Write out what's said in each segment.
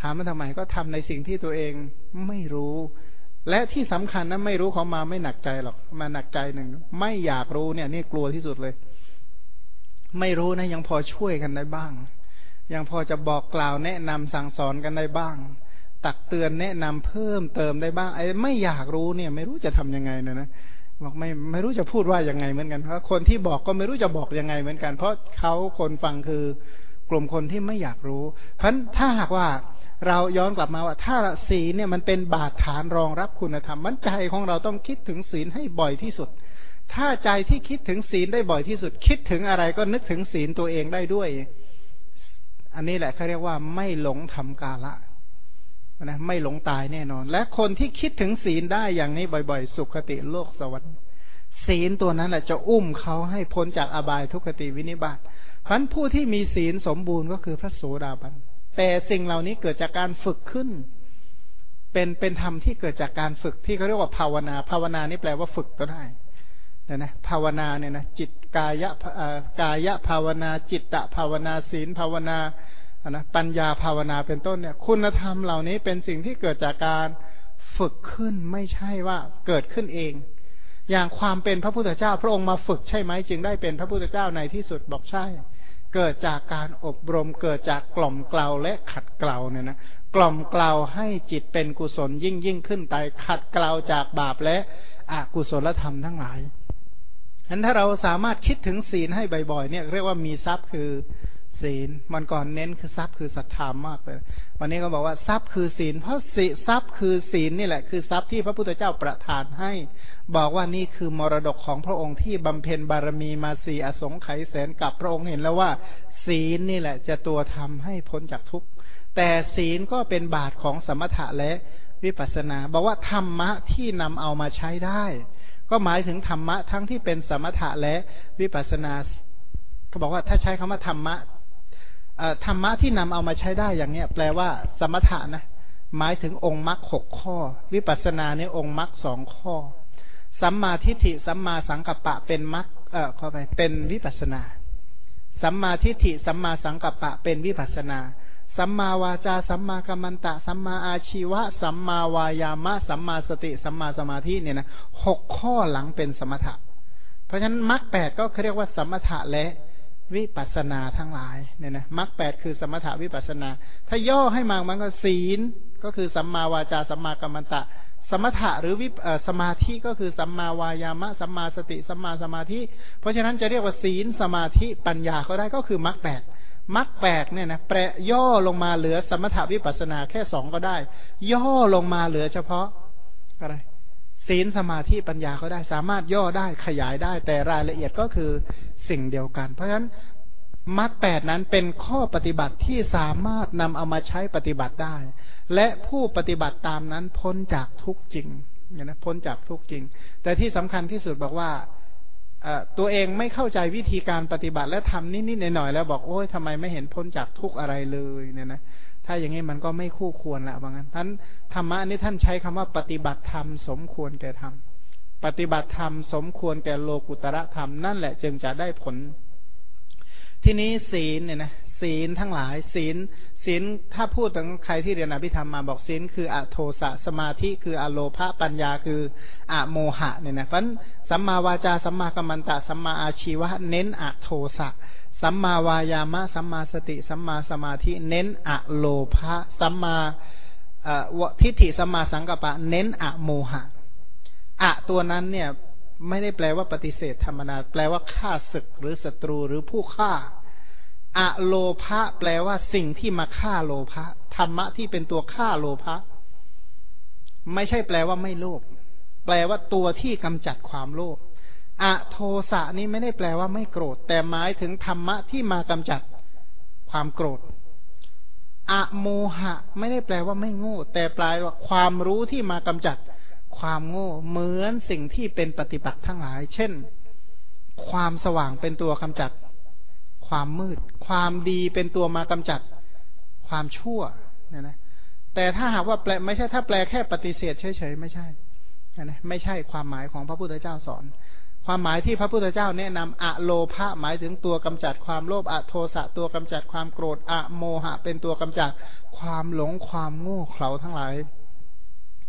ถามมาทำไมก็ทำในสิ่งที่ตัวเองไม่รู้ และที่สำคัญนะไม่รู้เขามาไม่หนักใจหรอก มาหนักใจหนึ่งไม่อยากรู้เนี่ยนี่กลัวที่สุดเลย ไม่รู้นะยังพอช่วยกันได้บ้าง ยังพอจะบอกกล่าวแนะนำสั่งสอนกันได้บ้าง ตักเตือนแนะนำเพิ่มเติมได้บ้างไอ้ไม่อยากรู้เนี่ย ไม่รู้จะทํำยังไงเนี่ยนะบอกไม่ไม่รู้จะพูดว่ายังไงเหมือนกันเพราะคนที่บอกก็ไม่รู้จะบอกยังไงเหมือนกัน เพราะเขาคนฟังคือกลุ่มคนที่ไม่อยากรู้ เพราะถ้าหากว่า เราย้อนกลับมาว่า ถ้าศีลเนี่ยมันเป็นบาดฐานรองรับคุณธรรม มันใจของเราต้องคิดถึงศีลให้บ่อยที่สุด ถ้าใจที่คิดถึงศีลได้บ่อยที่สุด คิดถึงอะไรก็นึกถึงศีลตัวเองได้ด้วย อันนี้แหละเขาเรียกว่าไม่หลงทำกาละนะไม่หลงตายแน่นอน และคนที่คิดถึงศีลได้อย่างนี้บ่อย ๆ สุขติโลกสวรรค์ศีลตัวนั้นแหละจะอุ้มเขาให้พ้นจากอบายทุกขติวินิบาตพันผู้ที่มีศีลสมบูรณ์ก็คือพระโสดาบัน แต่สิ่งเหล่านี้เกิดจากการฝึกขึ้น เป็นเป็นธรรมที่เกิดจากการฝึกที่เขาเรียกว่าภาวนา ภาวนานี่แปลว่าฝึกก็ได้นะนะภาวนาเนี่ยนะจิตกายะกายะภาวนา จิตตะภาวนาศีลภาวนานะปัญญาภาวนาเป็นต้นเนี่ย คุณธรรมเหล่านี้เป็นสิ่งที่เกิดจากการฝึกขึ้นไม่ใช่ว่าเกิดขึ้นเอง อย่างความเป็นพระพุทธเจ้า พระองค์มาฝึกใช่ไหมจึงได้เป็นพระพุทธเจ้าในที่สุดบอกใช่ เกิดจากการอบรมเกิดจากกล่อมเกลาและขัดเกลาเนี่ยนะกล่อมเกลาให้จิตเป็นกุศลยิ่งยิ่งขึ้นไปขัดเกลาจากบาปและอกุศลธรรมทั้งหลายฉะนั้นถ้าเราสามารถคิดถึงศีลให้บ่อยๆเนี่ยเรียกว่ามีทรัพย์คือศีลมันก่อนเน้นคือทรัพย์คือศรัทธามากเลย วันนี้ก็บอกว่าทรัพย์คือศีล เพราะศีทรัพย์คือศีลนี่แหละคือทรัพย์ที่พระพุทธเจ้าประทานให้ บอกว่านี่คือมรดกของพระองค์ที่บำเพ็ญบารมีมาสี่อสงไขยแสนกับพระองค์เห็นแล้วว่า ศีลนี่แหละ จะตัวทำให้พ้นจากทุกข์ แต่ศีลก็เป็นบาทของสมถะและวิปัสสนา บอกว่าธรรมะที่นำเอามาใช้ได้ ก็หมายถึงธรรมะทั้งที่เป็นสมถะและวิปัสสนาเขาบอกว่าถ้าใช้คำว่าธรรมะธรรมะที่นำเอามาใช้ได้อย่างเนี้ย แปลว่า สมถะนะหมายถึงองค์มรรคหกข้อ วิปัสสนาเนี่ยองค์มรรคสองข้อ สัมมาทิฏฐิสัมมาสังกัปปะเป็นมรรคเอ่อเข้าไปเป็นวิปัสนา สัมมาทิฏฐิสัมมาสังกัปปะเป็นวิปัสนา สัมมาวาจา สัมมากัมมันตะ สัมมาอาชีวะ สัมมาวายามะ สัมมาสติ สัมมาสมาธิเนี่ยนะหกข้อหลังเป็นสมถะ เพราะฉะนั้นมรรคแปดก็เรียกว่าสมถะและวิปัสนาทั้งหลายเนี่ยนะมรรคแปดคือสมถาวิปัสนา ถ้าย่อให้มามันก็ศีลก็คือสัมมาวาจาสัมมากัมมันตะ สมถะหรือวิสมาธิก็คือสัมมาวายามะสัมมาสติสัมมาสมาธิ เพราะฉะนั้นจะเรียกว่าศีลสมาธิปัญญาก็ได้ก็คือมรรคแปดมรรคแปดเนี่ยนะแปรย่อลงมาเหลือสมถาวิปัสนาแค่สองก็ได้ ย่อลงมาเหลือเฉพาะอะไรศีลสมาธิปัญญาก็ได้สามารถย่อได้ขยายได้แต่รายละเอียดก็คือสิ่งเดียวกัน เพราะฉะนั้น มรรคแปดนั้นเป็นข้อปฏิบัติที่สามารถนำเอามาใช้ปฏิบัติได้ และผู้ปฏิบัติตามนั้นพ้นจากทุกจริงเนี่ยนะพ้นจากทุกจริง แต่ที่สำคัญที่สุดบอกว่าตัวเองไม่เข้าใจวิธีการปฏิบัติและทำนิดๆหน่อยๆแล้วบอกโอ้ยทำไมไม่เห็นพ้นจากทุกอะไรเลยเนี่ยนะถ้าอย่างนี้มันก็ไม่คู่ควรละว่างั้นท่านธรรมะนี้ท่านใช้คำว่าปฏิบัติธรรมสมควรแก่ธรรมปฏิบัติธรรมสมควรแก่โลกุตระธรรมนั่นแหละจึงจะได้ผล ทีนี้ศีลเนี่ยนะศีลทั้งหลาย ศีลศีลถ้าพูดถึงใครที่เรียนอภิธรรมมาบอกศีลคืออโทสะสมาธิคืออโลภะปัญญาคืออโมหะเนี่ยนะเพราะสัมมาวาจาสัมมากัมมันตะสัมมาอาชีวะเน้นอโทสะสัมมาวายามะสัมมาสติสัมมาสมาธิเน้นอโลภะสัมมาทิฏฐิสัมมาสังกัปปะ เน้นอโมหะอะตัวนั้นเนี่ยไม่ได้แปลว่าปฏิเสธธรรมนา แปลว่าฆ่าศึกหรือศัตรูหรือผู้ฆ่า อะโลภะแปลว่าสิ่งที่มาฆ่าโลภะธรรมะที่เป็นตัวฆ่าโลภะไม่ใช่แปลว่าไม่โลภแปลว่าตัวที่กำจัดความโลภอะโทสะนี้ไม่ได้แปลว่าไม่โกรธ แต่หมายถึงธรรมะที่มากำจัดความโกรธอะโมหะ ไม่ได้แปลว่าไม่โง่ แต่แปลว่าความรู้ที่มากำจัดความโง่ เหมือนสิ่งที่เป็นปฏิบัติทั้งหลาย เช่น ความสว่างเป็นตัวกำจัด ความมืด ความดีเป็นตัวมากำจัดความชั่วเนี่ยนะแต่ถ้าหากว่าแปลไม่ใช่ถ้าแปลแค่ปฏิเสธเฉยๆไม่ใช่นะไม่ใช่ความหมายของพระพุทธเจ้าสอน ความหมายที่พระพุทธเจ้าแนะนำอะโลภะหมายถึงตัวกำจัดความโลภอะโทสะตัวกำจัดความโกรธอะโมหะ เป็นตัวกำจัดความหลงความโง่เขลาทั้งหลาย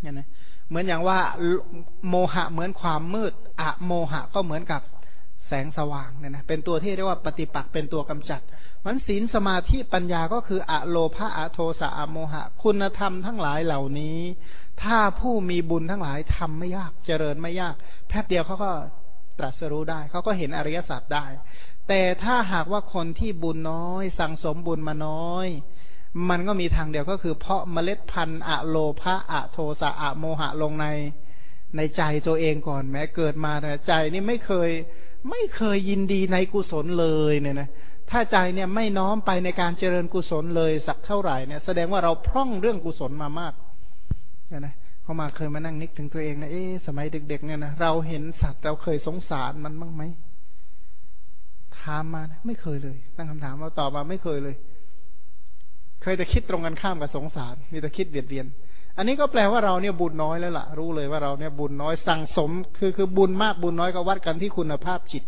เนี่ยนะเหมือนอย่างว่าโมหะเหมือนความมืดอะโมหะก็เหมือนกับ แสงสว่างเนี่ยนะเป็นตัวที่เรียกว่าปฏิปักษ์เป็นตัวกำจัดมันศีลสมาธิปัญญาก็คืออะโลภะอะโทสะอะโมหะ คุณธรรมทั้งหลายเหล่านี้ ถ้าผู้มีบุญทั้งหลายทำไม่ยากเจริญไม่ยากแป๊บเดียวเขาก็ตรัสรู้ได้เขาก็เห็นอริยสัจได้ แต่ถ้าหากว่าคนที่บุญน้อย สั่งสมบุญมาน้อย มันก็มีทางเดียวก็คือ เพาะเมล็ดพันธุ์อะโลภะอะโทสะอะโมหะลงในในใจตัวเองก่อนแม้เกิดมาแต่ใจนี่ไม่เคย ไม่เคยยินดีในกุศลเลยเนี่ยนะถ้าใจเนี่ยไม่น้อมไปในการเจริญกุศลเลยสักเท่าไหร่เนี่ยแสดงว่าเราพร่องเรื่องกุศลมามากเนี่ยนะเขามาเคยมานั่งนึกถึงตัวเองนะเอ๊สมัยเด็ก ๆ เนี่ยนะเราเห็นสัตว์เราเคยสงสารมันบ้างไหมถามมานะไม่เคยเลย ตั้งคำถามมาตอบมาไม่เคยเลย เคยแต่คิดตรงกันข้ามกับสงสาร มีแต่คิดเบียดเบียน อันนี้ก็แปลว่าเราเนี่ยบุญน้อยแล้วล่ะ รู้เลยว่าเราเนี่ยบุญน้อยสั่งสม คือคือบุญมากบุญน้อยก็วัดกันที่คุณภาพจิต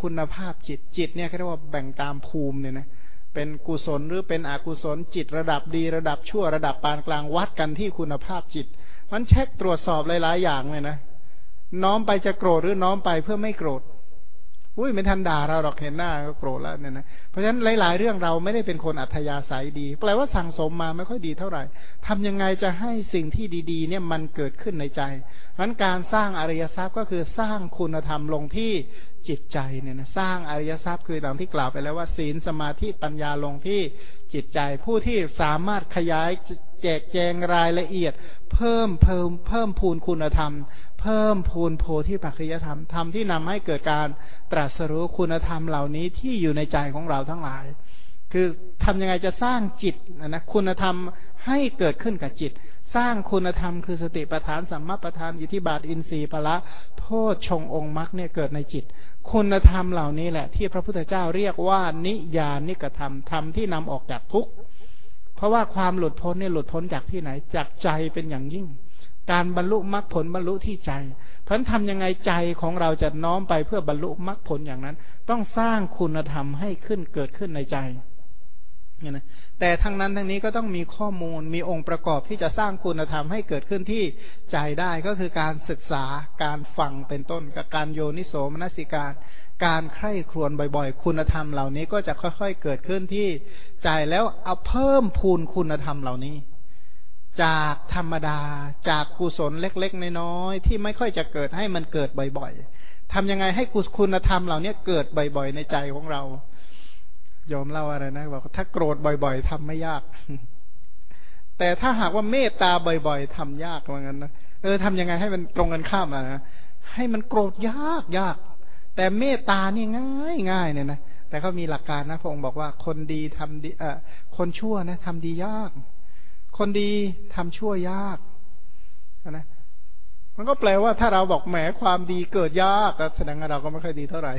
คุณภาพจิตจิตเนี่ยเขาเรียกว่าแบ่งตามภูมิเนี่ยนะเป็นกุศลหรือเป็นอกุศลจิตระดับดีระดับชั่วระดับปานกลางวัดกันที่คุณภาพจิต มันเช็คตรวจสอบหลาย ๆ อย่างเลยนะน้อมไปจะโกรธหรือน้อมไปเพื่อไม่โกรธ อุ้ยไม่ทันด่าเราหรอกเห็นหน้าก็โกรธแล้วเนี่ยนะเพราะฉะนั้นหลาย ๆ เรื่องเราไม่ได้เป็นคนอัธยาศัยดี แปลว่าสั่งสมมาไม่ค่อยดีเท่าไหร่ทำยังไงจะให้สิ่งที่ดีๆ เนี่ยมันเกิดขึ้นในใจเพราะการสร้างอริยทรัพย์ก็คือสร้างคุณธรรมลงที่จิตใจเนี่ยนะสร้างอริยทรัพย์คือดังที่กล่าวไปแล้วว่า ศีลสมาธิปัญญาลงที่จิตใจ ผู้ที่สามารถขยายแจกแจงรายละเอียด เพิ่มเพิ่มเพิ่มพูนคุณธรรม พิ่มพูนโพธิปัจจยธรรมธรรมที่นำให้เกิดการตรัสรู้คุณธรรมเหล่านี้ที่อยู่ในใจของเราทั้งหลาย คือทำยังไงจะสร้างจิตนะคุณธรรมให้เกิดขึ้นกับจิต สร้างคุณธรรมคือสติปัฏฐานสัมมาปัฏฐานอิทิบาทอินทรีย์พละโพชฌงองค์มรรคเนี่ยเกิดในจิต คุณธรรมเหล่านี้แหละ ที่พระพุทธเจ้าเรียกว่านิยานิกธรรมธรรมที่นำออกจากทุกข์เพราะว่าความหลุดพ้นเนี่ยหลุดพ้นจากที่ไหนจากใจเป็นอย่างยิ่ง การบรรลุมรรคผลบรรลุที่ใจ เพราะนั้นทำยังไงใจของเราจะน้อมไปเพื่อบรรลุมรรคผลอย่างนั้น ต้องสร้างคุณธรรมให้ขึ้นเกิดขึ้นในใจเนี่ยนะแต่ทั้งนั้นทั้งนี้ก็ต้องมีข้อมูลมีองค์ประกอบที่จะสร้างคุณธรรมให้เกิดขึ้นที่ใจได้ก็คือการศึกษาการฟังเป็นต้น กับการโยนิโสมนสิการ การใคร่ครวญบ่อยๆ คุณธรรมเหล่านี้ก็จะค่อยๆเกิดขึ้นที่ใจแล้วเอาเพิ่มพูนคุณธรรมเหล่านี้ จากธรรมดา จากกุศลเล็ก ๆ น้อยๆที่ไม่ค่อยจะเกิดให้มันเกิดบ่อย ๆทำยังไงให้กุศคุณธรรมเหล่านี้เกิดบ่อย ๆ ในใจของเรายอมเล่าอะไรนะบอกถ้าโกรธบ่อย ๆทำไม่ยาก แต่ถ้าหากว่าเมตตาบ่อย ๆทำยากว่างั้นนะเออทำยังไงให้มันตรงกันข้ามอะนะให้มันโกรธยากยาก แต่เมตตานี่ง่ายง่ายเนี่ยนะแต่เขามีหลักการนะพระองค์บอกว่าคนดีทำดีเออคนชั่วนะทำดียาก คนดีทำชั่วยากนะมันก็แปลว่าถ้าเราบอกแหมความดีเกิดยากแสดงว่าเราก็ไม่ค่อยดีเท่าไหร่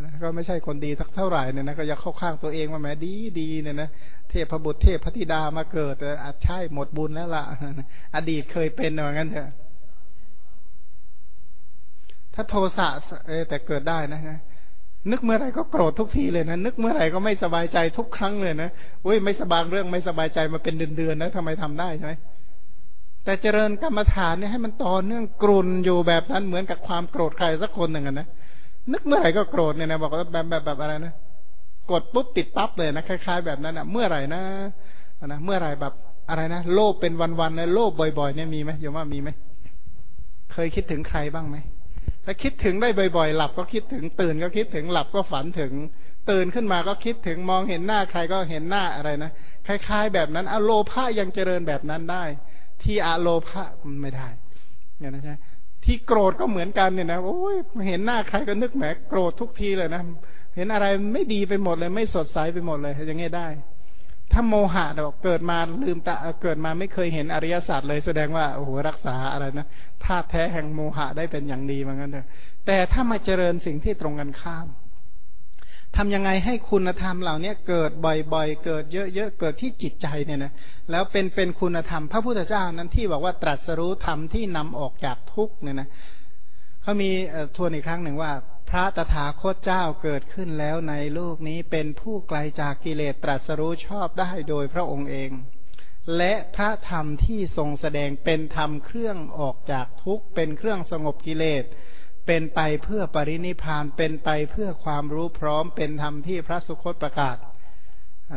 นะก็ไม่ใช่คนดีสักเท่าไหร่เนี่ยนะก็อยากเข้าข้างตัวเองมาแหมดีดีเนี่ยนะเทพบุตรเทพพธิดามาเกิดอาจใช่หมดบุญแล้วล่ะ อดีตเคยเป็นเหมือนกันเถอะถ้าโทสะเอแต่เกิดได้นะะ นึกเมื่อไรก็โกรธทุกทีเลยนะนึกเมื่อไรก็ไม่สบายใจทุกครั้งเลยนะอุ้ยไม่สบายเรื่องไม่สบายใจมาเป็นเดือนๆนะทำไมทำได้ใช่ไหมแต่เจริญกรรมฐานเนี่ยให้มันต่อเนื่องกรุนอยู่แบบนั้นเหมือนกับความโกรธใครสักคนหนึ่งนะนึกเมื่อไหร่ก็โกรธเนี่ยนะบอกว่าแบบแบบแบบอะไรนะกดปุ๊บติดปั๊บเลยนะคล้ายๆ แบบนั้นอะ เมื่อไหร่นะนะเมื่อไหร่แบบอะไรนะโลภเป็นวันๆเลยโลภบ่อยๆเนี่ยมีไหมโยมว่ามีไหมเคยคิดถึงใครบ้างไหม ถ้าคิดถึงได้บ่อยๆ หลับก็คิดถึง ตื่นก็คิดถึงหลับก็ฝันถึง ตื่นขึ้นมาก็คิดถึงมองเห็นหน้าใครก็เห็นหน้าอะไรนะคล้ายๆ แบบนั้นอโลภะยังเจริญแบบนั้นได้ ที่อโลภะไม่ได้เนี่ยนะใช่ที่โกรธก็เหมือนกันเนี่ยนะโอ้ยเห็นหน้าใครก็นึกแหมโกรธทุกทีเลยนะเห็นอะไรไม่ดีไปหมดเลย ไม่สดใสไปหมดเลยอย่างงี้ได้ ถ้าโมหะเราเกิดมาลืมตาเกิดมาไม่เคยเห็นอริยสัจเลยแสดงว่าโอ้โหรักษาอะไรนะธาตุแท้แห่งโมหะได้เป็นอย่างดีเหมือนกันเถอะแต่ถ้ามาเจริญสิ่งที่ตรงกันข้ามทำยังไงให้คุณธรรมเหล่านี้เกิดบ่อยๆ เกิดเยอะๆ เกิดที่จิตใจเนี่ยนะแล้วเป็นเป็นคุณธรรม พระพุทธเจ้านั้นที่บอกว่าตรัสรู้ธรรมที่นำออกจากทุกเนี่ยนะเขามีทวนอีกครั้งหนึ่งว่า พระตถาคตเจ้าเกิดขึ้นแล้วในโลกนี้เป็นผู้ไกลจากกิเลสตรัสรู้ชอบได้โดยพระองค์เอง และพระธรรมที่ทรงแสดงเป็นธรรมเครื่องออกจากทุกข์เป็นเครื่องสงบกิเลส เป็นไปเพื่อปรินิพานเป็นไปเพื่อความรู้พร้อมเป็นธรรมที่พระสุคตประกาศ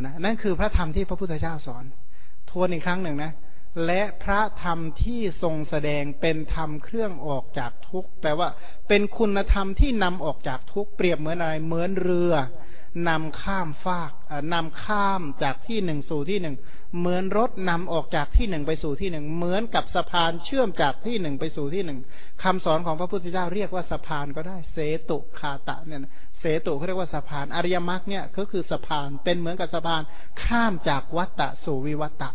นะนั่นคือพระธรรมที่พระพุทธเจ้าสอน ทวนอีกครั้งหนึ่งนะ และพระธรรมที่ทรงแสดงเป็นธรรมเครื่องออกจากทุกข์แปลว่า เป็นคุณธรรมที่นำออกจากทุกข์เปรียบเหมือนอะไรเหมือนเรือนำข้ามฟากนำข้ามจากที่หนึ่งสู่ที่หนึ่งเหมือนรถนำออกจากที่หนึ่งไปสู่ที่หนึ่งเหมือนกับสะพานเชื่อมจากที่หนึ่งไปสู่ที่หนึ่งคำสอนของพระพุทธเจ้าเรียกว่าสะพานก็ได้เสตุคาตะเนี่ยเสตุเขาเรียกว่าสะพานอริยมรรคเนี่ยก็คือสะพานเป็นเหมือนกับสะพานข้ามจากวัตตะสู่วิวัตตะ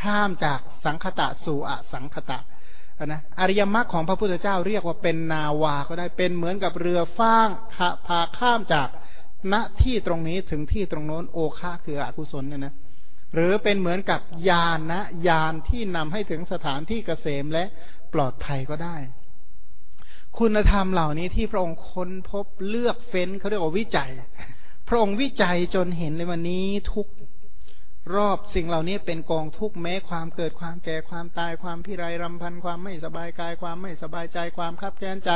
ข้ามจากสังคตะสู่อสังคตะนะอริยมรรคของพระพุทธเจ้าเรียกว่าเป็นนาวาก็ได้เป็นเหมือนกับเรือฟ้างพาข้ามจากณที่ตรงนี้ถึงที่ตรงโน้นโอคาคืออกุศลเนี่ยนะหรือเป็นเหมือนกับยานนะยานที่นำให้ถึงสถานที่เกษมและปลอดภัยก็ได้ คุณธรรมเหล่านี้ที่พระองค์ค้นพบเลือกเฟ้นเขาเรียกว่าวิจัย พระองค์วิจัยจนเห็นเลยวันนี้ทุก รอบสิ่งเหล่านี้เป็นกองทุกข์แม้ความเกิดความแก่ความตายความพิไรรำพันความไม่สบายกายความไม่สบายใจความคับแค้นใจ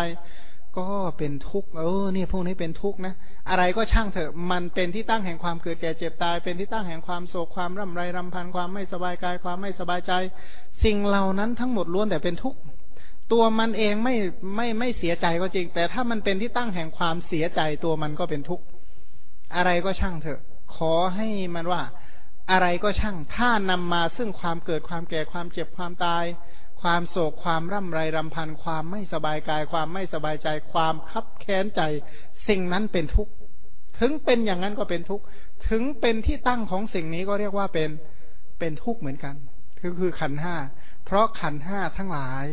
ก็เป็นทุกข์เออเนี่ยพวกนี้เป็นทุกข์นะ อะไรก็ช่างเถอะมันเป็นที่ตั้งแห่งความเกิดแก่เจ็บตาย เป็นที่ตั้งแห่งความโศกความร่ำไรรำพันความไม่สบายกายความไม่สบายใจ สิ่งเหล่านั้นทั้งหมดล้วนแต่เป็นทุกข์ตัวมันเองไม่ไม่ไม่เสียใจก็จริง แต่ถ้ามันเป็นที่ตั้งแห่งความเสียใจตัวมันก็เป็นทุกข์อะไรก็ช่างเถอะ ขอให้มันว่า อะไรก็ช่าง ถ้านำมาซึ่งความเกิดความแก่ความเจ็บความตาย ความโศกความร่ำไรรำพันความไม่สบายกาย ความไม่สบายใจ ความคับแค้นใจ สิ่งนั้นเป็นทุกข์ถึงเป็นอย่างนั้นก็เป็นทุกข์ถึงเป็นที่ตั้งของสิ่งนี้ก็เรียกว่าเป็นเป็นทุกข์เหมือนกัน คือคือขันห้าเพราะขันห้าทั้งหลาย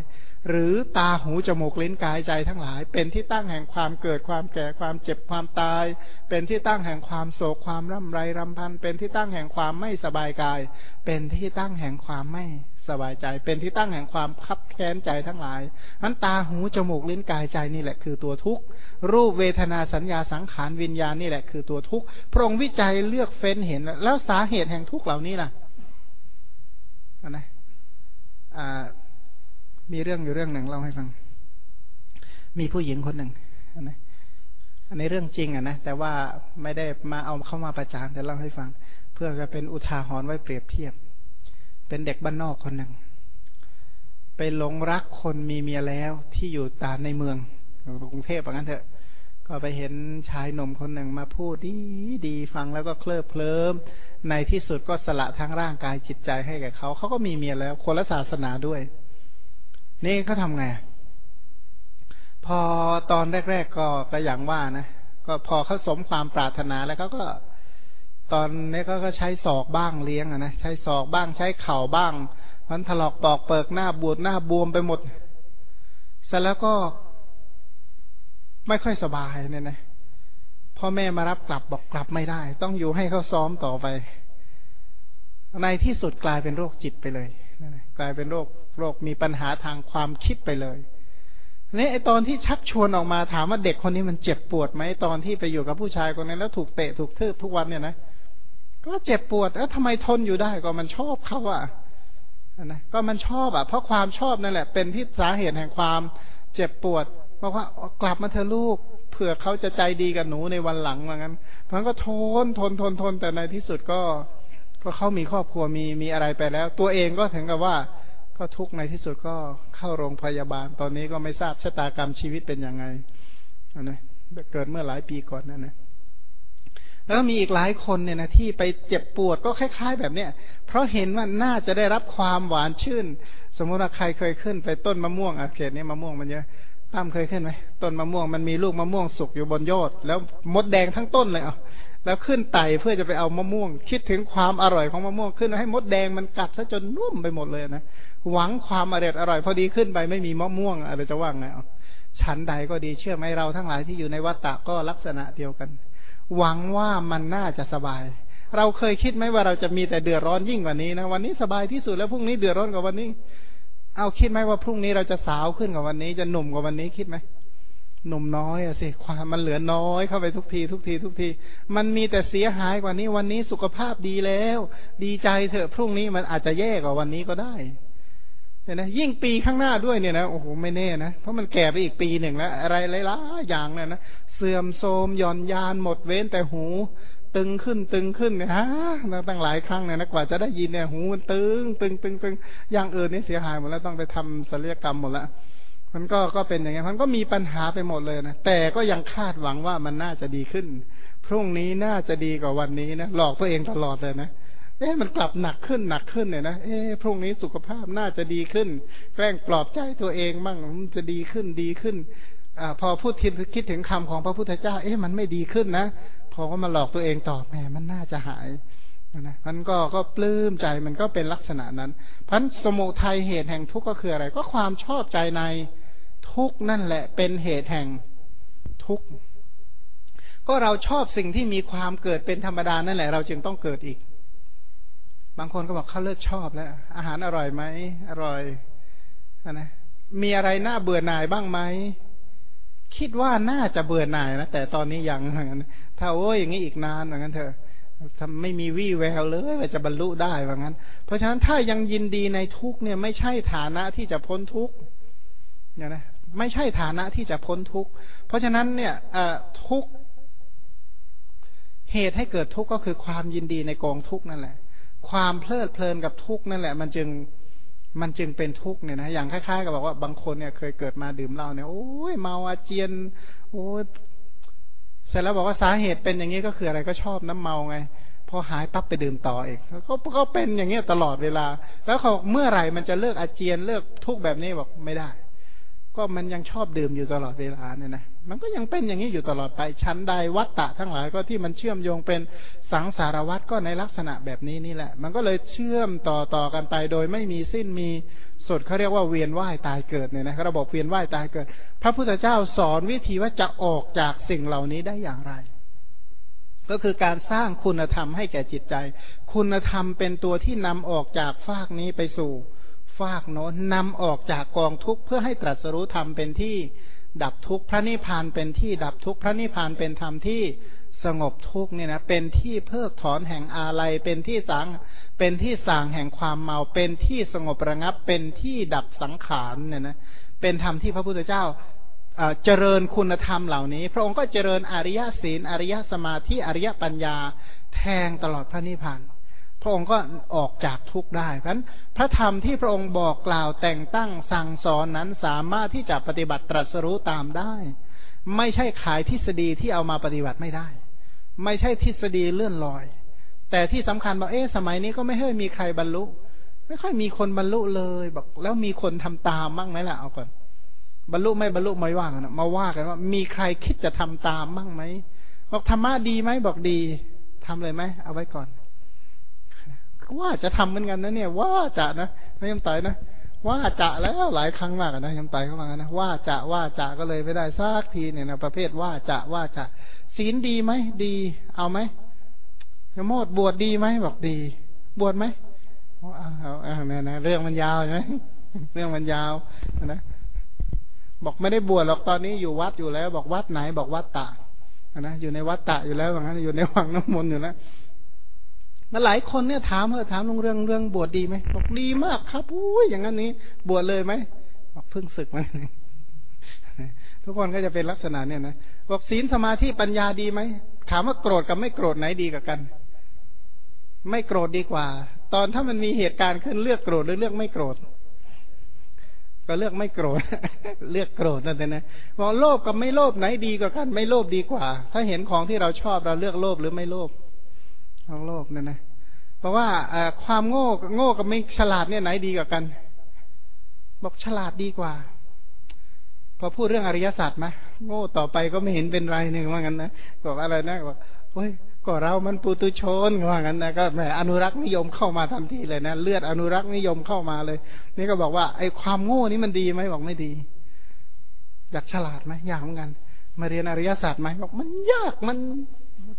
หรือตาหูจมูกลิ้นกายใจทั้งหลาย เป็นที่ตั้งแห่งความเกิดความแก่ความเจ็บความตาย เป็นที่ตั้งแห่งความโศกความร่ำไรรำพันเป็นที่ตั้งแห่งความไม่สบายกาย เป็นที่ตั้งแห่งความไม่สบายใจ เป็นที่ตั้งแห่งความคับแค้นใจทั้งหลายนั้นตาหูจมูกลิ้นกายใจนี่แหละคือตัวทุกข์รูปเวทนาสัญญาสังขารวิญญาณนี่แหละคือตัวทุกข์พระองค์วิจัยเลือกเฟ้นเห็น แล้วสาเหตุแห่งทุกข์เหล่านี้ล่ะนะอ่า มีเรื่องอยู่เรื่องหนึ่งเล่าให้ฟัง มีผู้หญิงคนหนึ่งนะอันนี้เรื่องจริงอะนะแต่ว่าไม่ได้มาเอาเข้ามาประจานแต่เล่าให้ฟัง เพื่อจะเป็นอุทาหรณ์ไว้เปรียบเทียบ เป็นเด็กบ้านนอกคนหนึ่งไปหลงรักคนมีเมียแล้วที่อยู่ตามในเมืองกรุงเทพอย่างนั้นเถอะ ก็ไปเห็นชายหนุ่มคนหนึ่งมาพูดดีดีฟังแล้วก็เคลิบเคลิ้มในที่สุดก็สละทั้งร่างกายจิตใจให้แก่เขาเขาก็มีเมียแล้วคนละศาสนาด้วย นี่เขาทำไง พอตอนแรก ๆ ก็ก็อย่างว่านะก็พอเขาสมความปรารถนาแล้วเขาก็ ตอนนี้ก็ก็ใช้ศอกบ้างเลี้ยงนะใช้ศอกบ้างใช้เข่าบ้าง มันถลอกปอกเปิกหน้าบวดหน้าบวมไปหมดเสร็จแล้วก็ไม่ค่อยสบายเนี่ยนะพ่อแม่มารับกลับบอกกลับไม่ได้ ต้องอยู่ให้เขาซ้อมต่อไป ในที่สุดกลายเป็นโรคจิตไปเลย กลายเป็นโรคโรคมีปัญหาทางความคิดไปเลยนี่ไอตอนที่ชักชวนออกมาถามว่าเด็กคนนี้มันเจ็บปวดไหมตอนที่ไปอยู่กับผู้ชายคนนั้นแล้วถูกเตะถูกทืบทุกวันเนี่ยนะก็เจ็บปวดแล้วทำไมทนอยู่ได้ก็มันชอบเขาอะนะก็มันชอบอะเพราะความชอบนั่นแหละ เป็นที่สาเหตุแห่งความเจ็บปวดบอกว่ากลับมาเธอลูกเผื่อเขาจะใจดีกับหนูในวันหลังว่างั้นเพราะก็ทนทนทนทนแต่ในที่สุดก็ ก็เขามีครอบครัวมีมีอะไรไปแล้ว ตัวเองก็ถึงกับว่าก็ทุกในที่สุดก็เข้าโรงพยาบาล ตอนนี้ก็ไม่ทราบชะตากรรมชีวิตเป็นยังไงนะเกิดเมื่อหลายปีก่อนนั่นนะแล้วมีอีกหลายคนเนี่ยนะที่ไปเจ็บปวดก็คล้าย ๆ แบบเนี้ยเพราะเห็นว่าน่าจะได้รับความหวานชื่น สมมติว่าใครเคยขึ้นไปต้นมะม่วงอะเขตนี้มะม่วงมันเยอะตั้มเคยขึ้นไหมต้นมะม่วงมันมีลูกมะม่วงสุกอยู่บนยอด แล้วมดแดงทั้งต้นเลยอะ แล้วขึ้นไต่เพื่อจะไปเอามะม่วง คิดถึงความอร่อยของมะม่วงขึ้นให้มดแดงมันกัดซะจนนุ่มไปหมดเลยนะหวังความอร่อยอร่อยพอดีขึ้นไปไม่มีมะม่วงอะไรจะว่างไงอะฉันใดก็ดีเชื่อไหมเราทั้งหลายที่อยู่ในวัฏฏะก็ลักษณะเดียวกัน หวังว่ามันน่าจะสบาย เราเคยคิดไหมว่าเราจะมีแต่เดือดร้อนยิ่งกว่านี้นะวันนี้สบายที่สุดแล้วพรุ่งนี้เดือดร้อนกว่าวันนี้ เอาคิดไหมว่าพรุ่งนี้เราจะสาวขึ้นกว่าวันนี้ จะหนุ่มกว่าวันนี้คิดไหม หนุ่มน้อยอะสิความมันเหลือน้อยเข้าไปทุกที ทุกที ทุกที มันมีแต่เสียหายกว่านี้วันนี้สุขภาพดีแล้ว ดีใจเถอะพรุ่งนี้มันอาจจะแย่กว่าวันนี้ก็ได้เนี่ยนะยิ่งปีข้างหน้าด้วยเนี่ยนะโอ้โหไม่แน่นะเพราะมันแก่ไปอีกปีหนึ่งแล้วอะไรหลายๆอย่างเนี่ยนะเสื่อมโทรมหย่อนยานหมดเว้นแต่หู ตึงขึ้นตึงขึ้นเนี่ยฮะตั้งหลายครั้งเนี่ยนะกว่าจะได้ยินเนี่ยหูมันตึงตึงตึงตึงอย่างอื่นนี่เสียหายหมดแล้วต้องไปทำศัลยกรรมหมดแล้ว มันก็ก็เป็นอย่างนี้มันก็มีปัญหาไปหมดเลยนะแต่ก็ยังคาดหวังว่ามันน่าจะดีขึ้น พรุ่งนี้น่าจะดีกว่าวันนี้นะหลอกตัวเองตลอดเลยนะเอ๊ะมันกลับหนักขึ้นหนักขึ้นเนี่ยนะเอ๊ะพรุ่งนี้สุขภาพน่าจะดีขึ้น แกล้งปลอบใจตัวเองบ้างมันจะดีขึ้นดีขึ้นอพอพูดคิดคิดถึงคำของพระพุทธเจ้า เอ๊ะมันไม่ดีขึ้นนะพอก็มาหลอกตัวเองต่อแหมมันน่าจะหายนะมันก็ก็ปลื้มใจมันก็เป็นลักษณะนั้น พันสมุทัยเหตุแห่งทุกข์ก็คืออะไร ก็ความชอบใจใน ทุกนั่นแหละเป็นเหตุแห่งทุกข์ก็เราชอบสิ่งที่มีความเกิดเป็นธรรมดานั่นแหละ เราจึงต้องเกิดอีก บางคนก็บอกเขาเลิกชอบแล้ว อาหารอร่อยไหมอร่อยนะมีอะไรน่าเบื่อหน่ายบ้างไหมคิดว่าน่าจะเบื่อหน่ายนะแต่ตอนนี้ยังถ้าโอ้ยอย่างนี้อีกนานเหมือนกันเถอะทำไม่มีวี่แววเลยว่าจะบรรลุได้ว่างั้น เพราะฉะนั้นถ้ายังยินดีในทุกเนี่ย ไม่ใช่ฐานะที่จะพ้นทุกเนี่ยนะ ไม่ใช่ฐานะที่จะพ้นทุกข์ เพราะฉะนั้นเนี่ยทุกเหตุให้เกิดทุกข์ก็คือความยินดีในกองทุกข์นั่นแหละ ความเพลิดเพลินกับทุกข์นั่นแหละ มันจึงมันจึงเป็นทุกข์เนี่ยนะอย่างคล้ายๆกับบอกว่าบางคนเนี่ยเคยเกิดมาดื่มเหล้าเนี่ยโอ้ยเมาอาเจียน โอ้ยเสร็จแล้วบอกว่าสาเหตุเป็นอย่างนี้ก็คืออะไรก็ชอบน้ำเมาไงพอหายปั๊บไปดื่มต่ออีกก็ก็เป็นอย่างเงี้ยตลอดเวลา แล้วเขาเมื่อไหร่มันจะเลิกอาเจียนเลิกทุกแบบนี้บอกไม่ได้ ก็มันยังชอบดื่มอยู่ตลอดเวลาเนี่ยนะ มันก็ยังเป็นอย่างนี้อยู่ตลอดไป ชั้นใดวัตตะทั้งหลายก็ที่มันเชื่อมโยงเป็นสังสารวัตก็ในลักษณะแบบนี้นี่แหละ มันก็เลยเชื่อมต่อต่อกันไปโดยไม่มีสิ้นมีสุดเขาเรียกว่าเวียนว่ายตายเกิดเนี่ยนะระบบเวียนว่ายตายเกิด พระพุทธเจ้าสอนวิธีว่าจะออกจากสิ่งเหล่านี้ได้อย่างไร ก็คือการสร้างคุณธรรมให้แก่จิตใจ คุณธรรมเป็นตัวที่นำออกจากฟากนี้ไปสู่ ฟากโน้นนำออกจากกองทุกข์เพื่อให้ตรัสรู้ธรรมเป็นที่ดับทุกข์พระนิพพานเป็นที่ดับทุกข์พระนิพพานเป็นธรรมที่สงบทุกข์เนี่ยนะเป็นที่เพิกถอนแห่งอาลัยเป็นที่สังเป็นที่สางแห่งความเมาเป็นที่สงบระงับ เป็นที่ดับสังขารเนี่ยนะเป็นธรรมที่พระพุทธเจ้าเจริญคุณธรรมเหล่านี้ พระองค์ก็เจริญอริยศีลอริยสมาธิอริยปัญญาแทงตลอดพระนิพพาน ระองค์ก็ออกจากทุกข์ได้เพราะนั้นพระธรรมที่พระองค์บอกกล่าวแต่งตั้งสั่งสอนนั้นสามารถที่จะปฏิบัติตรัสรู้ตามได้ ไม่ใช่ขายทฤษฎีที่เอามาปฏิบัติไม่ได้ ไม่ใช่ทฤษฎีเลื่อนลอย แต่ที่สำคัญบอกเอ๊ะสมัยนี้ก็ไม่ให้มีใครบรรลุ ไม่ค่อยมีคนบรรลุเลยบอก แล้วมีคนทำตามบ้างไหมล่ะเอาก่อนบรรลุไม่บรรลุไม่ว่างนะมาว่ากันว่า มีใครคิดจะทำตามบ้างไหมบอกธรรมะดีไหมบอกดีทำเลยไหมเอาไว้ก่อน ว่าจะทำเหมือนกันนะเนี่ย ว่าจะนะไม่ยมไตนะว่าจะแล้วหลายครั้งมากนะยมไตเข้ามานะว่าจะว่าจะก็เลยไม่ได้ซักทีเนี่ยนะประเภทว่าจะว่าจะศีลดีไหมดี เอาไหมยมโมดบวชดีไหมบอกดี บวชไหมเอาเอาเนี่ยนะเรื่องมันยาวใช่ไหมเรื่องมันยาวนะบอกไม่ได้บวชหรอกตอนนี้อยู่วัดอยู่แล้ว บอกวัดไหนบอกวัดตะนะอยู่ในวัดตะอยู่แล้วว่างั้นอยู่ในวังน้ำมนต์อยู่แล้ว มาหลายคนเนี่ยถามเออถามลงเรื่องเรื่องบวชดีไหมบอกดีมากครับอุ้ยอย่างนั้นนี้ บวชเลยไหมบอกเพิ่งศึกมาทุกคนก็จะเป็นลักษณะเนี่ยนะบอกศีลสมาธิปัญญาดีไหมถามว่าโกรธกับไม่โกรธไหนดีกับกัน ไม่โกรธดีกว่า ตอนถ้ามันมีเหตุการณ์ขึ้นเลือกโกรธหรือเลือกไม่โกรธ ก็เลือกไม่โกรธ เลือกโกรธนั่นเองนะบอกโลภกับไม่โลภไหนดีกว่ากัน ไม่โลภดีกว่า ถ้าเห็นของที่เราชอบเราเลือกโลภหรือไม่โลภของโลกนั่นนะ ราะว่าความโง่โง่กับไม่ฉลาดเนี่ยไหนดีกว่ากัน บอกฉลาดดีกว่า พอพูดเรื่องอริยสัจไหมโง่ต่อไปก็ไม่เห็นเป็นไรหนึ่งว่างั้นนะบอกอะไรนะบอกเฮ้ยก็เรามันปุตุชนว่างั้นนะก็แหมอนุรักษ์นิยมเข้ามาทันทีเลยนะเลือดอนุรักษ์นิยมเข้ามาเลย นี่ก็บอกว่าไอ้ความโง่นี้มันดีไหมบอกไม่ดี อยากฉลาดไหมอยากเหมือนกัน มาเรียนอริยสัจไหมบอกมันยากมัน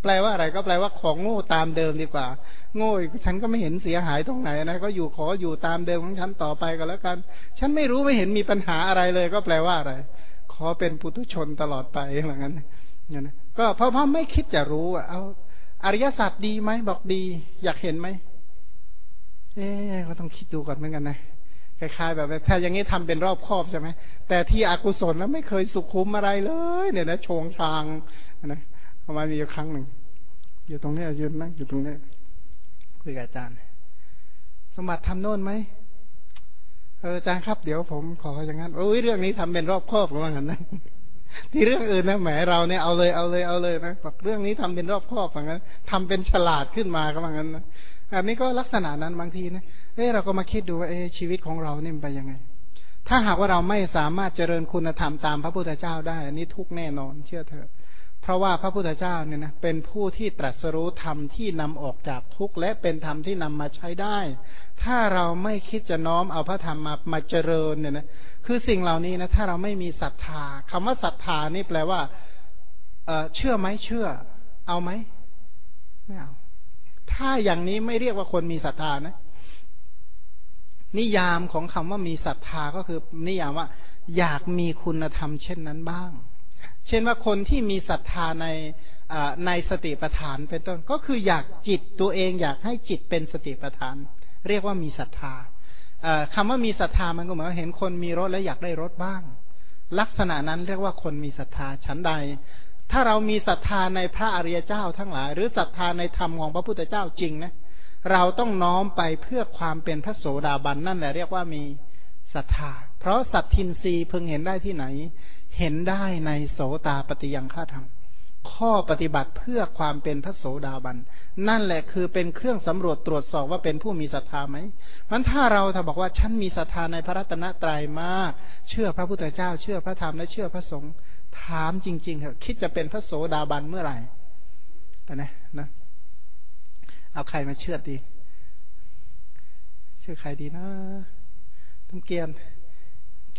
แปลว่าอะไรก็แปลว่าของโง่ตามเดิมดีกว่า โง่ฉันก็ไม่เห็นเสียหายตรงไหนนะก็อยู่ขออยู่ตามเดิมของฉันต่อไปก็แล้วกัน ฉันไม่รู้ไม่เห็นมีปัญหาอะไรเลย ก็แปลว่าอะไร ขอเป็นปุถุชนตลอดไปเหมือนกันเนี่ยนะก็เพราะเพราะไม่คิดจะรู้อะเอาอริยสัจดีไหมบอกดี อยากเห็นไหมเอ๊ก็ต้องคิดดูก่อนเหมือนกันนะคล้ายๆแบบถ้าอย่างนี้ทำเป็นรอบครอบใช่ไหมแต่ที่อกุศลแล้วไม่เคยสุขุมอะไรเลย เนี่ยนะโชงชางนะ ประมาณมีอยู่ครั้งหนึ่ง อยู่ตรงนี้ยืนนั่งอยู่ตรงนี้คุยกับอาจารย์ สมบัติทำโน่นไหมเอออาจารย์ครับเดี๋ยวผมขออย่างนั้นโอ้ยเรื่องนี้ทำเป็นรอบครอบหรือว่างั้นนะที่เรื่องอื่นนะแหมเราเนี่ยเอาเลยเอาเลยเอาเลยนะบอกเรื่องนี้ทำเป็นรอบครอบอย่างนั้นทำเป็นฉลาดขึ้นมาก็ว่างั้นนะอันนี้ก็ลักษณะนั้นบางทีนะเออเราก็มาคิดดูว่าเออชีวิตของเราเนี่ยไปยังไง ถ้าหากว่าเราไม่สามารถเจริญคุณธรรมตามพระพุทธเจ้าได้อันนี้ทุกแน่นอน เชื่อเถอะ เพราะว่าพระพุทธเจ้าเนี่ยนะเป็นผู้ที่ตรัสรู้ธรรมที่นำออกจากทุกข์และเป็นธรรมที่นำมาใช้ได้ ถ้าเราไม่คิดจะน้อมเอาพระธรรมมามาเจริญเนี่ยนะคือสิ่งเหล่านี้นะถ้าเราไม่มีศรัทธาคำว่าศรัทธานี่แปลว่าเออเชื่อไหมเชื่อ เอาไหมไม่เอาถ้าอย่างนี้ไม่เรียกว่าคนมีศรัทธานะ นิยามของคำว่ามีศรัทธาก็คือนิยามว่า อยากมีคุณธรรมเช่นนั้นบ้าง เช่นว่าคนที่มีศรัทธาในในสติปัฏฐานเป็นต้นก็คืออยากจิตตัวเองอยากให้จิตเป็นสติปัฏฐาน เรียกว่ามีศรัทธาคำว่ามีศรัทธามันก็เหมือนเห็นคนมีรถแล้วอยากได้รถบ้าง ลักษณะนั้นเรียกว่าคนมีศรัทธาชั้นใด ถ้าเรามีศรัทธาในพระอริยเจ้าทั้งหลาย หรือศรัทธาในธรรมของพระพุทธเจ้าจริงนะเราต้องน้อมไปเพื่อความเป็นพระโสดาบันนั่นแหละเรียกว่ามีศรัทธา เพราะสัตทินรีพึงเห็นได้ที่ไหน เห็นได้ในโสตาปฏิยังฆาธรรม ข้อปฏิบัติเพื่อความเป็นพระโสดาบัน นั่นแหละคือเป็นเครื่องสำรวจตรวจสอบว่าเป็นผู้มีศรัทธาไหมมันถ้าเราถ้าบอกว่าฉันมีศรัทธาในพระรัตนตรัยมาก เชื่อพระพุทธเจ้า เชื่อพระธรรมและเชื่อพระสงฆ์ถามจริงๆเถอะคิดจะเป็นพระโสดาบันเมื่อไหร่นะนะเอาใครมาเชื่อดี เชื่อใครดีนะต้องเกียน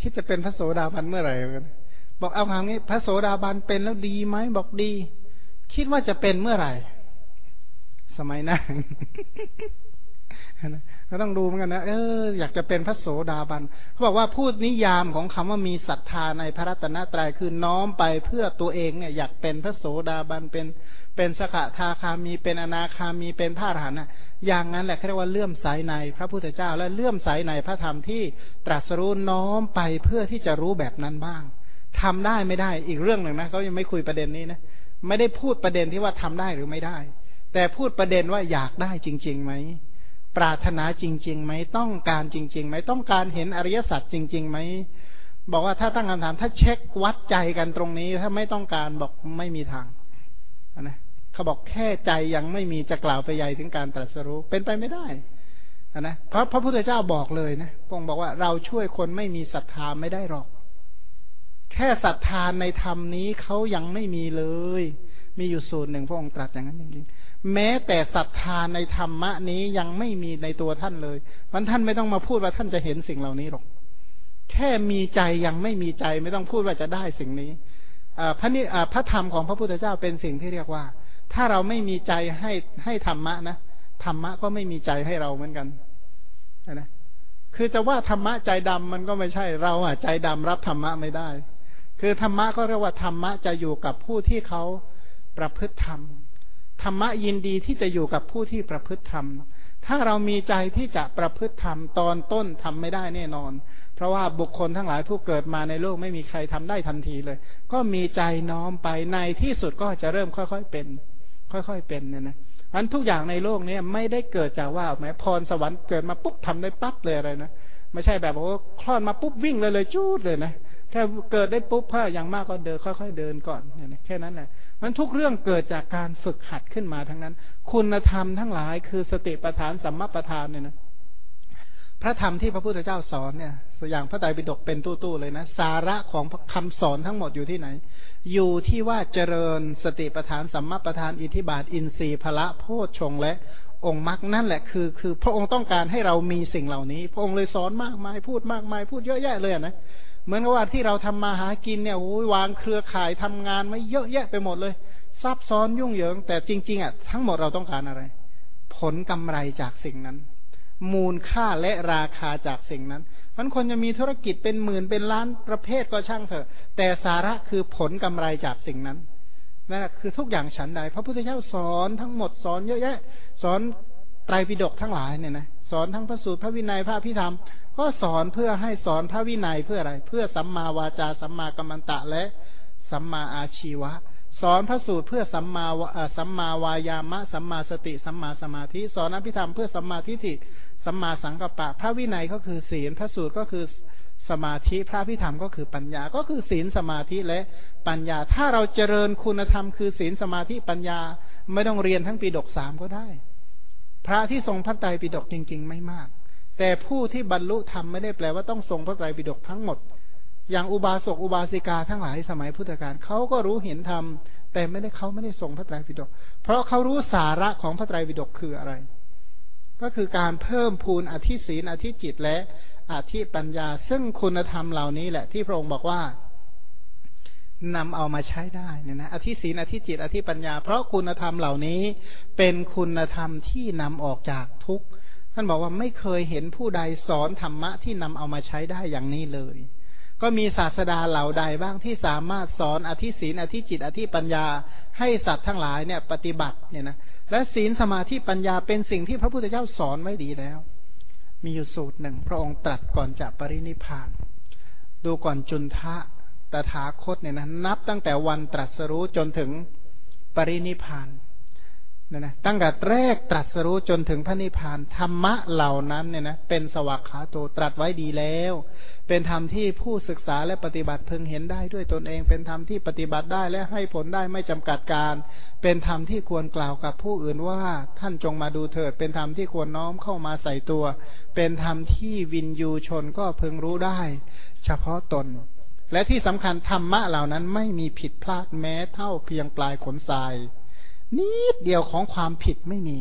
คิดจะเป็นพระโสดาบันเมื่อไหร่กัน บอกเอาคำนี้พระโสดาบันเป็นแล้วดีไหมบอกดี คิดว่าจะเป็นเมื่อไหร่ สมัยหน้าก็ต้องดูเหมือนกันนะเอออยากจะเป็นพระโสดาบันเขาบอกว่าพูดนิยามของคำว่ามีศรัทธาในพระรัตนตรัยคือน้อมไปเพื่อตัวเองเนี่ย อยากเป็นพระโสดาบันเป็นเป็นสกทาคามีเป็นอนาคามีเป็นพระอรหันต์อย่างนั้นแหละเขาเรียกว่าเลื่อมใสในพระพุทธเจ้า และเลื่อมใสในพระธรรมที่ตรัสรู้น้อมไปเพื่อที่จะรู้แบบนั้นบ้าง ทำได้ไม่ได้อีกเรื่องหนึ่งนะเขายังไม่คุยประเด็นนี้นะไม่ได้พูดประเด็นที่ว่าทำได้หรือไม่ได้ แต่พูดประเด็นว่าอยากได้จริงๆไหมปรารถนาจริงๆไหมต้องการจริงๆไหมต้องการเห็นอริยสัจจริงๆไหมบอกว่าถ้าตั้งคำถามถ้าเช็ควัดใจกันตรงนี้ ถ้าไม่ต้องการบอกไม่มีทางนะเขาบอกแค่ใจยังไม่มีจะกล่าวไปใหญ่ถึงการตรัสรู้เป็นไปไม่ได้นะเพราะพระพุทธเจ้าบอกเลยนะพระองบอกว่าเราช่วยคนไม่มีศรัทธาไม่ได้หรอก แค่ศรัทธาในธรรมนี้เขายังไม่มีเลย มีอยู่สูตรหนึ่งพระองค์ตรัสอย่างนั้นจริงๆแม้แต่ศรัทธาในธรรมะนี้ยังไม่มีในตัวท่านเลยมันท่านไม่ต้องมาพูดว่าท่านจะเห็นสิ่งเหล่านี้หรอก แค่มีใจยังไม่มีใจไม่ต้องพูดว่าจะได้สิ่งนี้พระนิพระธรรมของพระพุทธเจ้าเป็นสิ่งที่เรียกว่า ถ้าเราไม่มีใจให้ให้ธรรมะนะธรรมะก็ไม่มีใจให้เราเหมือนกันนะคือจะว่าธรรมะใจดำมันก็ไม่ใช่ เราอะใจดำรับธรรมะไม่ได้ คือธรรมะก็เรียกว่าธรรมะจะอยู่กับผู้ที่เขาประพฤติธรรม ธรรมะยินดีที่จะอยู่กับผู้ที่ประพฤติธรรม ถ้าเรามีใจที่จะประพฤติธรรมตอนต้นทำไม่ได้แน่นอน เพราะว่าบุคคลทั้งหลายผู้เกิดมาในโลกไม่มีใครทำได้ทันทีเลย ก็มีใจน้อมไปในที่สุดก็จะเริ่มค่อยๆเป็น ค่อยๆเป็นเนี่ยนะอันทุกอย่างในโลกนี้ไม่ได้เกิดจากว่าแม้พรสวรรค์เกิดมาปุ๊บทำได้ปั๊บเลยอะไรนะไม่ใช่แบบว่าคลอดมาปุ๊บวิ่งเลยเลยจูดเลยนะ แค่เกิดได้ปุ๊บพ้าอย่างมากก็เดิน ค่อยๆเดินก่อนเนี่ยแค่นั้นแหละมันทุกเรื่องเกิดจากการฝึกหัดขึ้นมาทั้งนั้น คุณธรรมทั้งหลายคือสติปัฏฐานสัมมาปัฏฐานเนี่ยนะพระธรรมที่พระพุทธเจ้าสอนเนี่ยอย่างพระไตรปิฎกเป็นตู้ๆเลยนะ สาระของคำสอนทั้งหมดอยู่ที่ไหน อยู่ที่ว่าเจริญสติปัฏฐานสัมมาปัฏฐานอิทิบาท อินทรีย์พละโพชฌงและองค์มรรคนั่นแหละคือ คือพระองค์ต้องการให้เรามีสิ่งเหล่านี้ พระองค์เลยสอนมากมายพูดมากมายพูดเยอะแยะเลยนะ เหมือนกับว่าที่เราทำมาหากินเนี่ยโอ้ยวางเครือข่ายทำงานไว้เยอะแยะไปหมดเลย ซับซ้อนยุ่งเหยิง แต่จริง ๆอะทั้งหมดเราต้องการอะไร ผลกำไรจากสิ่งนั้น มูลค่าและราคาจากสิ่งนั้นมันคนจะมีธุรกิจเป็นหมื่นเป็นล้านประเภทก็ช่างเถอะ แต่สาระคือผลกำไรจากสิ่งนั้นนั่นคือทุกอย่างฉันใดพระพุทธเจ้าสอนทั้งหมดสอนเยอะแยะ สอนไตรปิฎกทั้งหลายเนี่ยนะ สอนทั้งพระสูตรพระวินัยพระพิธรรม ก็สอนเพื่อให้สอนพระวินัยเพื่ออะไร เพื่อสัมมาวาจาสัมมากัมมันตะและสัมมาอาชีวะ สอนพระสูตรเพื่อสัมมาสัมมาวายามะสัมมาสติ สัมมาสมาธิ สอนอภิธรรมเพื่อสัมมาทิฏฐิสัมมาสังกัปปะ พระวินัยก็คือศีลพระสูตรก็คือสมาธิพระพิธรรมก็คือปัญญาก็คือศีลสมาธิและปัญญา ถ้าเราเจริญคุณธรรมคือศีลสมาธิปัญญา ไม่ต้องเรียนทั้งปีดกสามก็ได้ พระที่ทรงพระไตรปิฎกจริง ๆ ไม่มาก แต่ผู้ที่บรรลุธรรมไม่ได้แปลว่าต้องทรงพระไตรปิฎกทั้งหมด อย่างอุบาสกอุบาสิกาทั้งหลายสมัยพุทธกาลเขาก็รู้เห็นธรรมแต่ไม่ได้เขาไม่ได้ทรงพระไตรปิฎกเพราะเขารู้สาระของพระไตรปิฎกคืออะไร ก็คือการเพิ่มพูนอธิศีนอธิจิตและอธิปัญญา ซึ่งคุณธรรมเหล่านี้แหละที่พระองค์บอกว่า นำเอามาใช้ได้เนี่ยนะอธิศีนอธิจิต อธิปัญญา เพราะคุณธรรมเหล่านี้เป็นคุณธรรมที่นำออกจากทุกข์ท่านบอกว่าไม่เคยเห็นผู้ใดสอนธรรมะที่นำเอามาใช้ได้อย่างนี้เลย ก็มีศาสดาเหล่าใดบ้างที่สามารถสอนอธิศีนอธิจิต อธิปัญญา ให้สัตว์ทั้งหลายเนี่ยปฏิบัติเนี่ยนะและศีลสมาธิปัญญาเป็นสิ่งที่พระพุทธเจ้าสอนไว้ดีแล้ว มีอยู่สูตรหนึ่ง พระองค์ตรัสก่อนจะปรินิพาน ดูก่อนจุนทะ ตถาคตเนี่ยนะนับตั้งแต่วันตรัสรู้จนถึงปรินิพานนะนะตั้งแต่แรกตรัสรู้จนถึงพระนิพพานธรรมะเหล่านั้นเนี่ยนะเป็นสวากขาโตตรัสไว้ดีแล้ว เป็นธรรมที่ผู้ศึกษาและปฏิบัติพึงเห็นได้ด้วยตนเอง เป็นธรรมที่ปฏิบัติได้และให้ผลได้ไม่จำกัดการ เป็นธรรมที่ควรกล่าวกับผู้อื่นว่าท่านจงมาดูเถิด เป็นธรรมที่ควรน้อมเข้ามาใส่ตัว เป็นธรรมที่วินยูชนก็พึงรู้ได้ เฉพาะตน และที่สำคัญธรรมะเหล่านั้นไม่มีผิดพลาดแม้เท่าเพียงปลายขนทราย นิดเดียวของความผิดไม่มี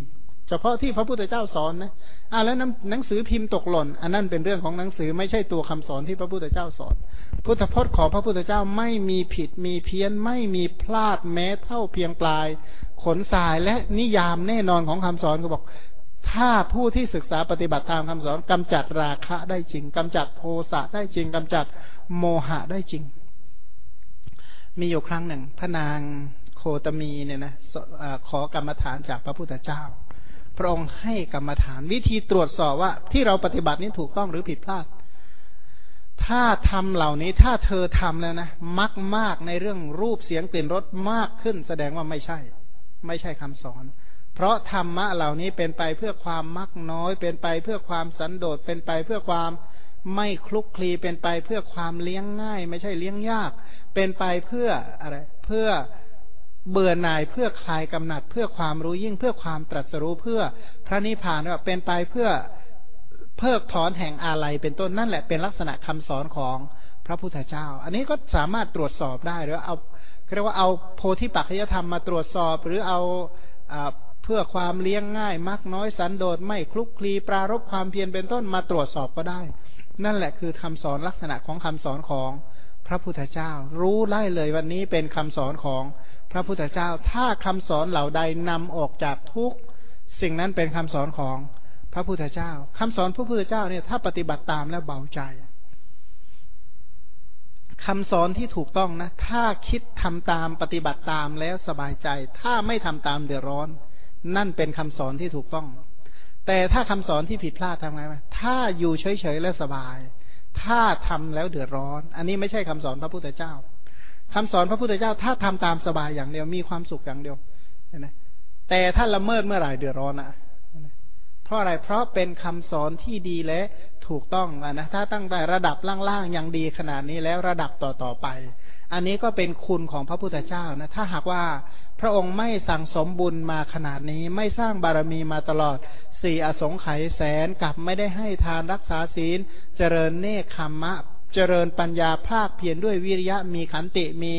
เฉพาะที่พระพุทธเจ้าสอนนะอ่าแล้วหนังสือพิมพ์ตกหล่น อันนั้นเป็นเรื่องของหนังสือไม่ใช่ตัวคำสอนที่พระพุทธเจ้าสอน พุทธพจน์ของพระพุทธเจ้าไม่มีผิดมีเพี้ยนไม่มีพลาดแม้เท่าเพียงปลาย ขนสายและนิยามแน่นอนของคำสอนก็บอกถ้าผู้ที่ศึกษาปฏิบัติตามคำสอนกำจัดราคะได้จริงกำจัดโทสะได้จริงกำจัด โมหะได้จริง มีอยู่ครั้งหนึ่งพระนางโคตมีเนี่ยนะขอกรรมฐานจากพระพุทธเจ้า พระองค์ให้กรรมฐานวิธีตรวจสอบว่า ที่เราปฏิบัตินี้ถูกต้องหรือผิดพลาด ถ้าทำเหล่านี้ถ้าเธอทำแล้วนะมักมากในเรื่องรูปเสียงกลิ่นรสมากขึ้น แสดงว่าไม่ใช่ ไม่ใช่คำสอนเพราะธรรมะเหล่านี้เป็นไปเพื่อความมักน้อย เป็นไปเพื่อความสันโดษเป็นไปเพื่อความ ไม่คลุกคลีเป็นไปเพื่อความเลี้ยงง่าย ไม่ใช่เลี้ยงยาก เป็นไปเพื่ออะไร เพื่อเบื่อหน่ายเพื่อคลายกำหนัด เพื่อความรู้ยิ่งเพื่อความตรัสรู้เพื่อพระนิพพานว่าเป็นไปเพื่อเพิกถอนแห่งอาลัยเป็นต้นนั่นแหละเป็นลักษณะคำสอนของพระพุทธเจ้า อันนี้ก็สามารถตรวจสอบได้หรือเอาเรียกว่าเอาโพธิปัจจยธรรมมาตรวจสอบ หรือเอาเพื่อความเลี้ยงง่าย มักน้อยสันโดษไม่คลุกคลีปรารบความเพียรเป็นต้นมาตรวจสอบก็ได้ นั่นแหละคือคำสอนลักษณะของคำสอนของพระพุทธเจ้า รู้ได้เลยวันนี้เป็นคำสอนของพระพุทธเจ้า ถ้าคำสอนเหล่าใดนำออกจากทุกสิ่งนั้นเป็นคำสอนของพระพุทธเจ้าคำสอนพระพุทธเจ้าเนี่ยถ้าปฏิบัติตามแล้วเบาใจคำสอนที่ถูกต้องนะ ถ้าคิดทำตามปฏิบัติตามแล้วสบายใจ ถ้าไม่ทำตามเดือดร้อน นั่นเป็นคำสอนที่ถูกต้อง แต่ถ้าคำสอนที่ผิดพลาดทำไงไหมถ้าอยู่เฉยๆแล้วสบาย ถ้าทำแล้วเดือดร้อน อันนี้ไม่ใช่คำสอนพระพุทธเจ้าคำสอนพระพุทธเจ้า ถ้าทำตามสบายอย่างเดียวมีความสุขอย่างเดียวนะแต่ถ้าละเมิดเมื่อไหร่เดือดร้อนอะเพราะอะไร เพราะเป็นคำสอนที่ดีและถูกต้องนะถ้าตั้งแต่ระดับล่างๆยังดีขนาดนี้แล้วระดับต่อๆไป อันนี้ก็เป็นคุณของพระพุทธเจ้านะถ้าหากว่าพระองค์ไม่สั่งสมบุญมาขนาดนี้ไม่สร้างบารมีมาตลอด สี่อสงไขยแสนกับไม่ได้ให้ทานรักษาศีล เจริญเนคขมมะ เจริญปัญญาภาคเพียรด้วยวิริยะมีขันติมี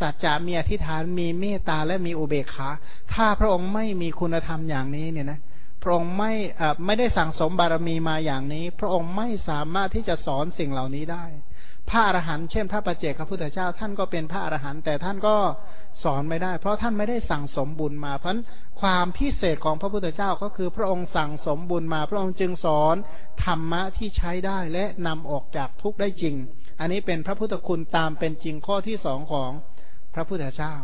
สัจจะมีอธิษฐานมีเมตตาและมีอุเบกขา ถ้าพระองค์ไม่มีคุณธรรมอย่างนี้เนี่ยนะพระองค์ไม่ไม่ได้สั่งสมบารมีมาอย่างนี้ พระองค์ไม่สามารถที่จะสอนสิ่งเหล่านี้ได้ พระอรหันต์เช่นพระประเจกพระพุทธเจ้าท่านก็เป็นพระอรหันต์แต่ท่านก็ สอนไม่ได้ เพราะท่านไม่ได้สั่งสมบุญมาเพราะความพิเศษของพระพุทธเจ้าก็คือพระองค์สั่งสมบุญมา พระองค์จึงสอนธรรมะที่ใช้ได้และนำออกจากทุกข์ได้จริง อันนี้เป็นพระพุทธคุณตามเป็นจริงข้อที่สองของพระพุทธเจ้า